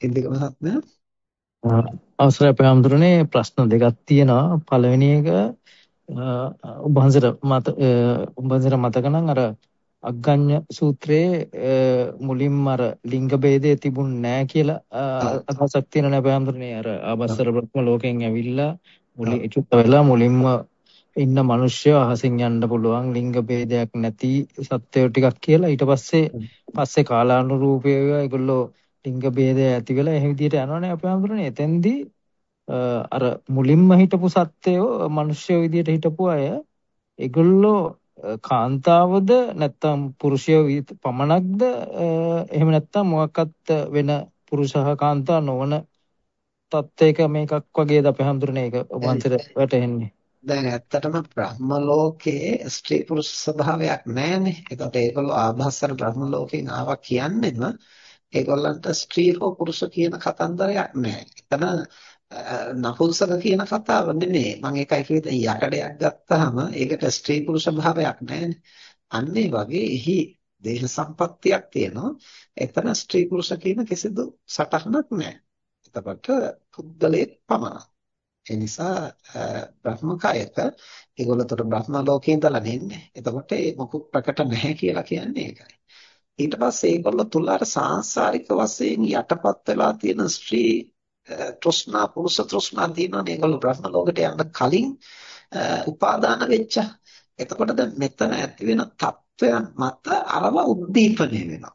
ඉන්දික මහත්මයා අවසරයි අපේ හඳුරන්නේ ප්‍රශ්න දෙකක් තියෙනවා. පළවෙනි එක උභාන්සර මත උභාන්සර මතක නම් අර අග්ගඤ්ඤ සූත්‍රයේ මුලින්ම අර ලිංග ભેදය තිබුණ නැහැ කියලා අදහසක් තියෙනවා අපේ හඳුරන්නේ අර ආබස්සර බ්‍රහ්ම ලෝකයෙන් ඇවිල්ලා මුලින් චුත්ත වෙලා මුලින්ම ඉන්න මිනිස්සු අහසින් යන්න පුළුවන් ලිංග ભેදයක් නැති සත්‍යය ටිකක් කියලා. ඊට පස්සේ පස්සේ කාලානුරූපීව ඒගොල්ලෝ ලිංග ભેදය ඇති වෙලා එහෙ විදිහට යනවනේ අපේ හඳුරන්නේ. එතෙන්දී අර මුලින්ම හිටපු සත්‍යයෝ මිනිස්සු විදිහට හිටපු අය ඒගොල්ලෝ කාන්තාවද නැත්නම් පුරුෂයෝ පමණක්ද එහෙම නැත්නම් මොකක්වත් වෙන පුරුෂහ කාන්තා නොවන තත්ත්වයක මේකක් වගේද අපේ හඳුරන්නේ? ඒක වංශර වැටෙන්නේ දැන් ඇත්තටම බ්‍රහ්ම ලෝකයේ ස්ත්‍රී පුරුෂ ස්වභාවයක් නැහැනේ. ඒකට ඒගොල්ලෝ ආභාසර බ්‍රහ්ම ලෝකෙන් ආවා කියන්නේම ඒගොල්ලන්ට ස්ත්‍රී හෝ පුරුෂ කියන කතන්දරයක් නැහැ. එතන නපුංසක කියන කතාව නෙමෙයි. මම ඒකයි කිව්වේ යකඩයක් ගත්තාම ඒකට ස්ත්‍රී පුරුෂ භාවයක් නැහැ. අන්න ඒ වගේ එහි දේහ සම්පත්තියක් තියෙනවා. එතන ස්ත්‍රී පුරුෂ කියන කිසිදු සටහනක් නැහැ. එතකොට පුද්ගලයෙක් පමණයි. ඒ නිසා බ්‍රහ්මකායක ඒගොල්ලතර බ්‍රහ්ම ලෝකේ ඉඳලා නෙන්නේ. එතකොට ඒ මොකුත් ප්‍රකට නැහැ කියලා කියන්නේ ඒකයි. ඊට පස්සේ ඒගොල්ලෝ තුල අර සාංශාරික වශයෙන් යටපත් වෙලා තියෙන ස්ත්‍රී තෘෂ්ණා පුරුෂ තෘෂ්ණා තියෙනවානේ ඒගොල්ලෝ බ්‍රහ්ම ලෝකයට යන්න කලින් උපාදාන වෙච්ච. එතකොට දැන් මෙතන ඇති වෙන තත්වයන් මත අරව උද්දීපනය වෙනවා.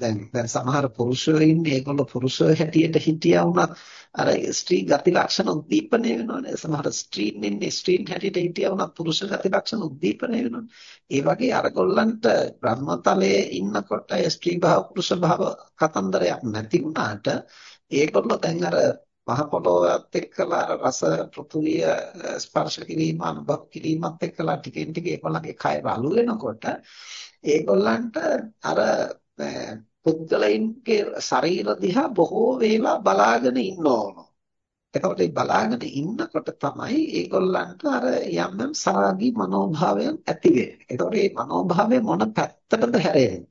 දැන් දැන් සමහර පුරුෂයෝ ඉන්නේ ඒගොල්ලෝ පුරුෂයෝ හැටියට හිටියා වුණත් අර ස්ත්‍රී ගති ලක්ෂණ උද්දීපනය වෙනවානේ. සමහර ස්ත්‍රීන් ඉන්නේ ස්ත්‍රීන් හැටියට හිටියා වුණත් පුරුෂ ගති ලක්ෂණ උද්දීපනය වෙනවානේ. ඒ වගේ අරගොල්ලන්ට බ්‍රහ්මතලයේ ඉන්නකොට ස්ත්‍රී භාව පුරුෂ භාව කතන්දරයක් නැති වුණාට ඒගොල්ලෝ දැන් අර මහ පොළොවත් එක්කලා රස පෘථුවිය ස්පර්ශ කිරීම අනුභව කිරීමත් එක්කලා ටිකෙන් ටික ඒගොල්ලන්ගේ කය රළු වෙනකොට ඒගොල්ලන්ට අර පුද්ගලයින්ගේ ශරීර දිහා බොහෝ වේලා බලාගෙන ඉන්න ඕන. එතකොට මේ බලාගෙන ඉන්නකොට තමයි ඒගොල්ලන්ට අර යම් යම් සාගී මනෝභාවයන් ඇති වෙන්නේ. එතකොට මේ මනෝභාවය මොන පැත්තටද හැරෙන්නේ?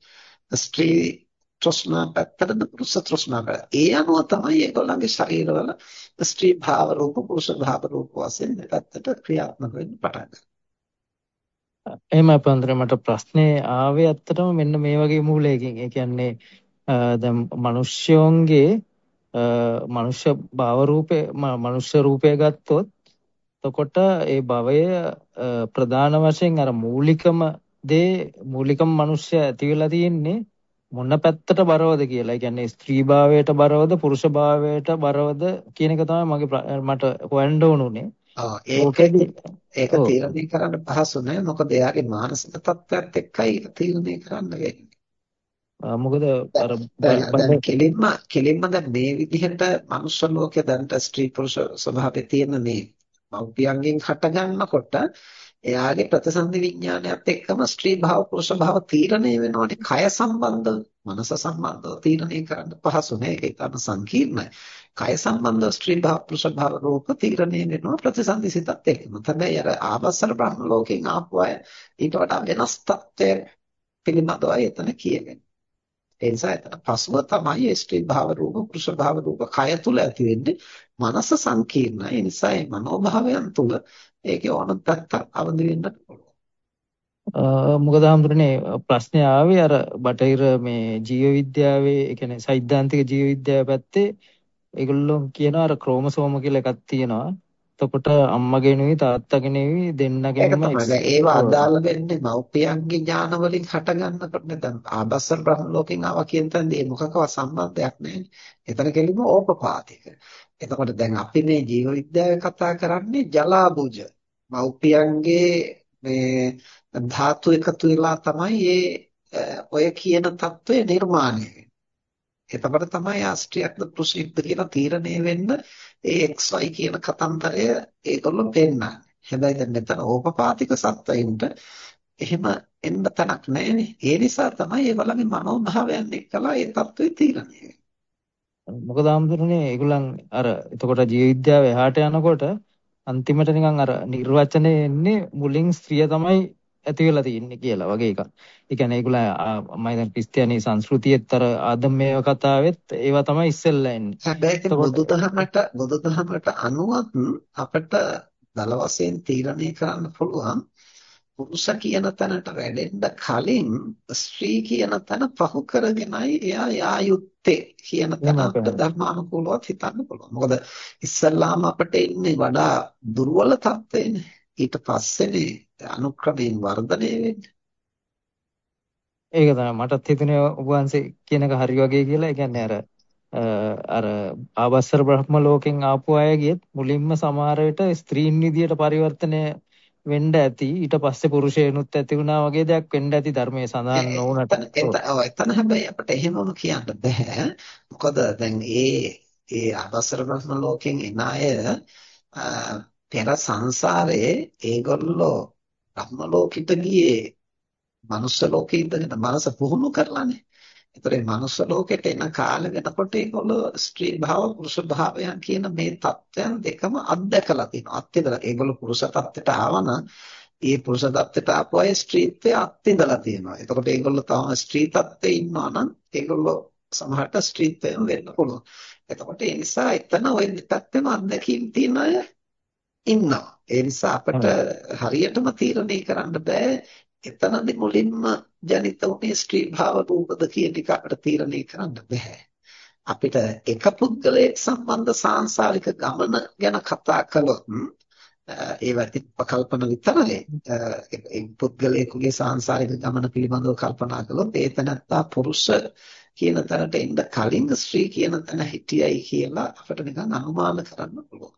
ස්ත්‍රී තෘෂ්ණා පැත්තටද පුරුෂ තෘෂ්ණා පැත්තට. ඒ අනුව තමයි ඒගොල්ලන්ගේ ශරීරවල ස්ත්‍රී භාව රූප පුරුෂ භාව රූප වශයෙන් පැත්තට ක්‍රියාත්මක වෙන්න පටන් ගන්නවා. එහෙම අපන්දර මට ප්‍රශ්නේ ආවේ ඇත්තටම මෙන්න මේ වගේ මූලයකින්. ඒ කියන්නේ දැන් මිනිස්යෝන්ගේ මනුෂ්‍ය භාව රූපේ මනුෂ්‍ය රූපය ගත්තොත් එතකොට ඒ භවය ප්‍රධාන වශයෙන් අර මූලිකම දේ මූලිකම මිනිස්ය ඇති වෙලා තියෙන්නේ මොන පැත්තට බරවද කියලා. ඒ කියන්නේ ස්ත්‍රී භාවයට බරවද පුරුෂ භාවයට බරවද කියන එක තමයි මගේ මට හොයන්න ඕනුනේ. ඒක ඒක තීරණය කරන්න පහසු නෑ මොකද එයාගේ මානසික තත්ත්වයක් එක්කයි තීරණය කරන්න වෙන්නේ. මොකද අර දැන් කෙලින්ම කෙලින්ම දැන් මේ විදිහට මනුෂ්‍ය ලෝකේ දැන්ට ස්ත්‍රී පුරුෂ ස්වභාවය තියෙන මේ මෞපියන්ගෙන් හට ගන්නකොට එයාගේ ප්‍රතිසන්දි විඥානයත් එක්කම ස්ත්‍රී භාව පුරුෂ භාව තීරණය වෙනවානේ කය සම්බන්ධව මනස සම්බන්ධව තීරණය කරන්න පහසු නෑ. ඒක ඉතාම සංකීර්ණයි. කය සම්බන්ධ ස්ත්‍රී භාව පුරුෂ භාව රූප තීරණය වෙනවා ප්‍රතිසන්දි සිතත් එක්කම. හැබැයි අර ආවස්සර බ්‍රහ්ම ලෝකෙන් ආපු අය ඊට වඩා වෙනස් තත්ත්වයක් පිළිබඳවයි එතන කියවෙන්නේ ඒ නිසා එතන පසුව තමයි ස්ත්‍රී භාව රූප පුරුෂ භාව රූප කය තුල ඇති වෙන්නේ මනස සංකීර්ණයි. ඒ නිසා මේ මනෝභාවයන් තුල ඒකේ ඕනම පැත්තක් අවදි වෙන්නත් පුළුවන්. මොකද හඳුරන්නේ ප්‍රශ්නේ ආවේ අර බටහිර මේ ජීව විද්‍යාවේ ඒ කියන්නේ සෛද්ධාන්තික ජීව විද්‍යාව පැත්තේ ඒගොල්ලෝ කියනවා අර ක්‍රෝමසෝම කියලා එකක් තියෙනවා. එතකොට අම්මගේ නෙවෙයි තාත්තගේ නෙවෙයි දෙන්නගෙම ඒව අදාළ වෙන්නේ මව්පියන්ගේ ඥාන වලින් හටගන්නකොට දැන් ආබස්සර බ්‍රහ්ම ලෝකෙන් ආවා කියන තැනදී මොකකවත් සම්බන්ධයක් නැහැ. එතන කෙලින්ම ඕපපාතික. එතකොට දැන් අපි මේ ජීව විද්‍යාවේ කතා කරන්නේ ජලාබුජ. මව්පියන්ගේ මේ ධාතු එකතු වෙලා තමයි මේ ඔය කියන தত্ত্বය නිර්මාණය වෙන්නේ. එතකොට තමයි ආස්ත්‍රියක්ද පුරුෂයෙක්ද කියලා තීරණය වෙන්න ඒ XY කියන කතන්දරය ඒගොල්ලෝ පෙන්නන්නේ. හැබැයි දැන් මෙතන ඕපපාතික සත්වයින්ට එහෙම එන්න තැනක් නැහැ ඒ නිසා තමයි ඒගොල්ලන්ගේ මනෝභාවයන් එක්කලා ඒ தত্ত্বය තීරණය වෙන්නේ. මොකද ආම්තුරනේ ඒගොල්ලන් අර එතකොට ජීව විද්‍යාව එහාට යනකොට අන්තිමට නිකන් අර නිර්වචනය එන්නේ මුලින් ස්ත්‍රිය තමයි ඇති වෙලා තියෙන්නේ කියලා වගේ එකක්. ඒ කියන්නේ ඒගොල්ලෝ මම දැන් ක්‍රිස්තියානි සංස්කෘතියෙත් අර ආදම්මේය කතාවෙත් ඒවා තමයි ඉස්සෙල්ලා එන්නේ. හැබැයි බුදුදහමට බුදුදහමට අනුවත් අපිට දල වශයෙන් තීරණය කරන්න පුළුවන් පුරුෂ කියන තැනට වැඩෙන්න කලින් ස්ත්‍රී කියන තැන පහු කරගෙනයි එයා යා යුත්තේ කියන තැන අපිට ධර්මානුකූලව හිතන්න පුළුවන්. මොකද ඉස්සල්ලාම අපිට ඉන්නේ වඩා දුර්වල තත්ත්වෙනේ. ඊට පස්සේනේ අනුක්‍රමයෙන් වර්ධනය වෙන්නේ. ඒක තමයි මටත් හිතුනේ ඔබ වහන්සේ කියන එක හරි වගේ කියලා. ඒ කියන්නේ අර අර ආවස්සර බ්‍රහ්ම ලෝකෙන් ආපු අයගෙත් මුලින්ම සමහර විට ස්ත්‍රීන් විදියට පරිවර්තනය වෙන්න ඇති. ඊට පස්සේ පුරුෂයනුත් ඇති වුණා වගේ දෙයක් වෙන්න ඇති ධර්මයේ සඳහන් නොවුනට. එතන හැබැයි අපිට එහෙමම කියන්න බෑ. මොකද දැන් ඒ ඒ ආවස්සර බ්‍රහ්ම ලෝකෙන් එන අය පෙර සංසාරයේ ඒගොල්ලෝ බ්‍රහ්ම ලෝකෙට ගියේ මනුස්ස ලෝකේ ඉඳගෙන මනස පුහුණු කරලානේ ඒතරේ මනුස්ස ලෝකෙට එන කාලෙ වෙනකොට ඒගොල්ලෝ ස්ත්‍රී භාව පුරුෂ භාවයන් කියන මේ தත්වයන් දෙකම අත්දකලා තිනවා. අත්දකලා ඒගොල්ලෝ පුරුෂ தත්වයට ආවනම් ඒ පුරුෂ தත්වයට ආපු අය ස්ත්‍රීත්වය අත්දකලා තියෙනවා. එතකොට ඒගොල්ලෝ තම ස්ත්‍රී தත්වේ ඉන්නවා නම් ඒගොල්ලෝ සමහරට ස්ත්‍රීත්වයෙන් වෙන්න පුළුවන්. එතකොට ඒ නිසා එතන ওই தත්වෙම අත්දැකීම් තියෙන අය ඉන්නවා. ඒ නිසා අපිට හරියටම තීරණය කරන්න බෑ එතනදි මුලින්ම ජනිත වුණේ ස්ත්‍රී භාව රූපද කියන එක අපිට තීරණය කරන්න බෑ. අපිට එක පුද්ගලයෙක් සම්බන්ධ සාංශාරික ගමන ගැන කතා කළොත් ඒවත් උපකල්පන විතරයි. ඒ පුද්ගලයෙකුගේ සාංශාරික ගමන පිළිබඳව කල්පනා කළොත් ඒ තනත්තා පුරුෂ කියන තැනට එන්න කලින් ස්ත්‍රී කියන තැන හිටියයි කියලා අපිට නිකන් අනුමාන කරන්න පුළුවන්.